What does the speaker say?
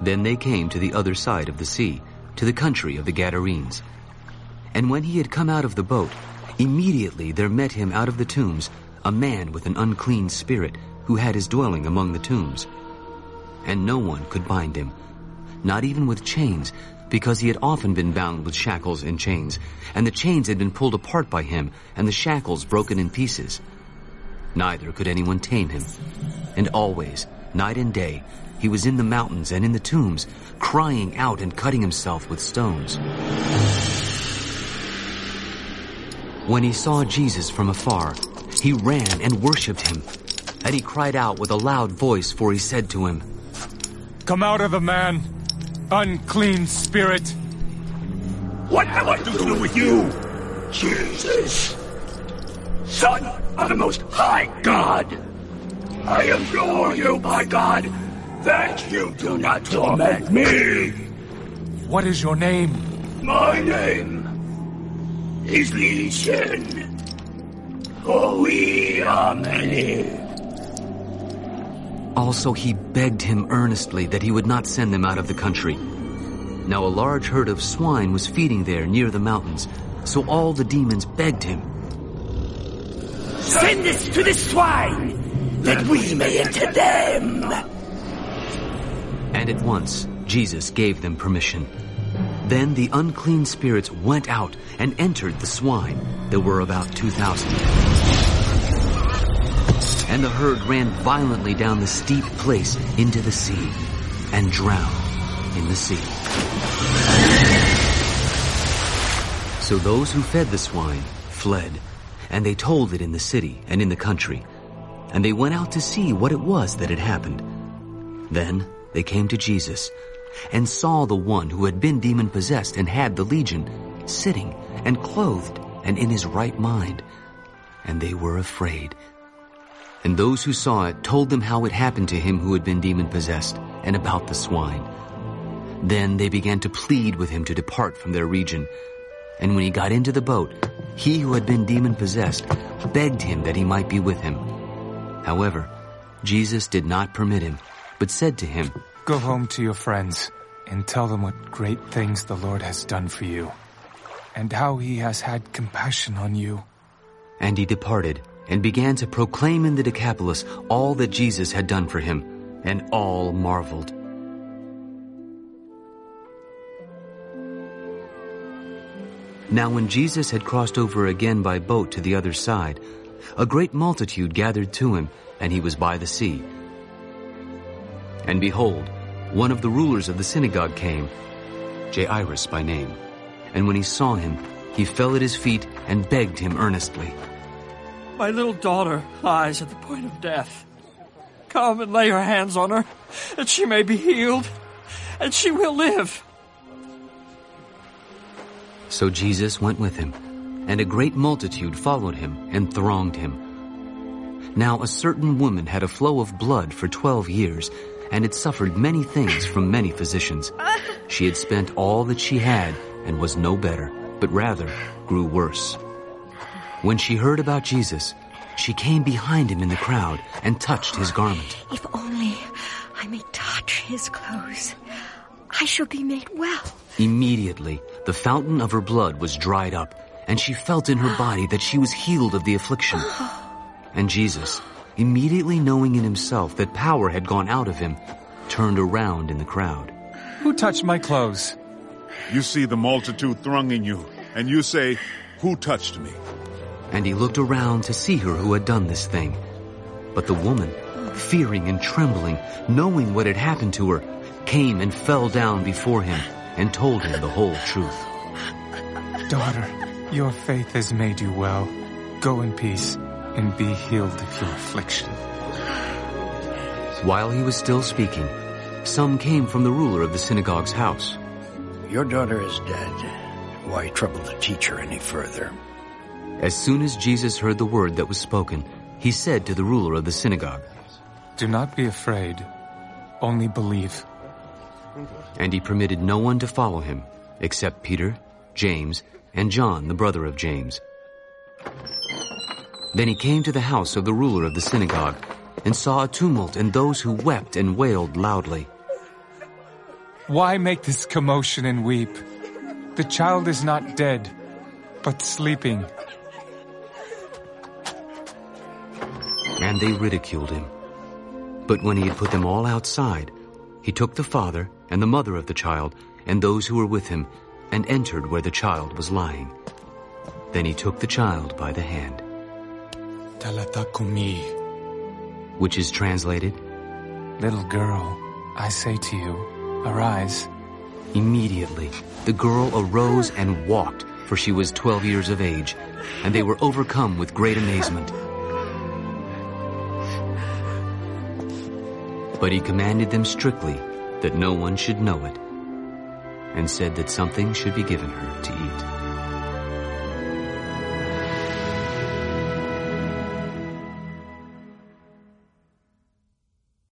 Then they came to the other side of the sea, to the country of the Gadarenes. And when he had come out of the boat, immediately there met him out of the tombs a man with an unclean spirit, who had his dwelling among the tombs. And no one could bind him, not even with chains, because he had often been bound with shackles and chains, and the chains had been pulled apart by him, and the shackles broken in pieces. Neither could anyone tame him. And always, night and day, he was in the mountains and in the tombs, crying out and cutting himself with stones. When he saw Jesus from afar, he ran and worshipped him. And he cried out with a loud voice, for he said to him, Come out of the man, unclean spirit. What have I to do with you, Jesus, Son of the Most High God? I implore you, by God, that you do not torment me. What is your name? My name is Legion. For we are many. Also he begged him earnestly that he would not send them out of the country. Now a large herd of swine was feeding there near the mountains, so all the demons begged him. Send us to the swine, that we may enter them. And at once Jesus gave them permission. Then the unclean spirits went out and entered the swine. There were about 2,000. And the herd ran violently down the steep place into the sea and drowned in the sea. So those who fed the swine fled, and they told it in the city and in the country. And they went out to see what it was that had happened. Then they came to Jesus and saw the one who had been demon possessed and had the legion sitting and clothed and in his right mind. And they were afraid. And those who saw it told them how it happened to him who had been demon possessed and about the swine. Then they began to plead with him to depart from their region. And when he got into the boat, he who had been demon possessed begged him that he might be with him. However, Jesus did not permit him, but said to him, Go home to your friends and tell them what great things the Lord has done for you and how he has had compassion on you. And he departed and began to proclaim in the Decapolis all that Jesus had done for him, and all marveled. Now when Jesus had crossed over again by boat to the other side, a great multitude gathered to him, and he was by the sea. And behold, one of the rulers of the synagogue came, Jairus by name. And when he saw him, he fell at his feet and begged him earnestly. My little daughter lies at the point of death. Come and lay your hands on her, that she may be healed, and she will live. So Jesus went with him, and a great multitude followed him and thronged him. Now a certain woman had a flow of blood for twelve years, and had suffered many things from many physicians. She had spent all that she had, and was no better, but rather grew worse. When she heard about Jesus, she came behind him in the crowd and touched his garment. If only I may touch his clothes, I shall be made well. Immediately, the fountain of her blood was dried up, and she felt in her body that she was healed of the affliction. And Jesus, immediately knowing in himself that power had gone out of him, turned around in the crowd. Who touched my clothes? You see the multitude thronging you, and you say, Who touched me? And he looked around to see her who had done this thing. But the woman, fearing and trembling, knowing what had happened to her, came and fell down before him and told him the whole truth. Daughter, your faith has made you well. Go in peace and be healed of your affliction. While he was still speaking, some came from the ruler of the synagogue's house. Your daughter is dead. Why trouble the teacher any further? As soon as Jesus heard the word that was spoken, he said to the ruler of the synagogue, Do not be afraid, only believe. And he permitted no one to follow him, except Peter, James, and John, the brother of James. Then he came to the house of the ruler of the synagogue, and saw a tumult and those who wept and wailed loudly. Why make this commotion and weep? The child is not dead, but sleeping. And they ridiculed him. But when he had put them all outside, he took the father and the mother of the child and those who were with him and entered where the child was lying. Then he took the child by the hand. Talitha cumi. Which is translated, Little girl, I say to you, arise. Immediately, the girl arose and walked, for she was twelve years of age, and they were overcome with great amazement. But he commanded them strictly that no one should know it, and said that something should be given her to eat.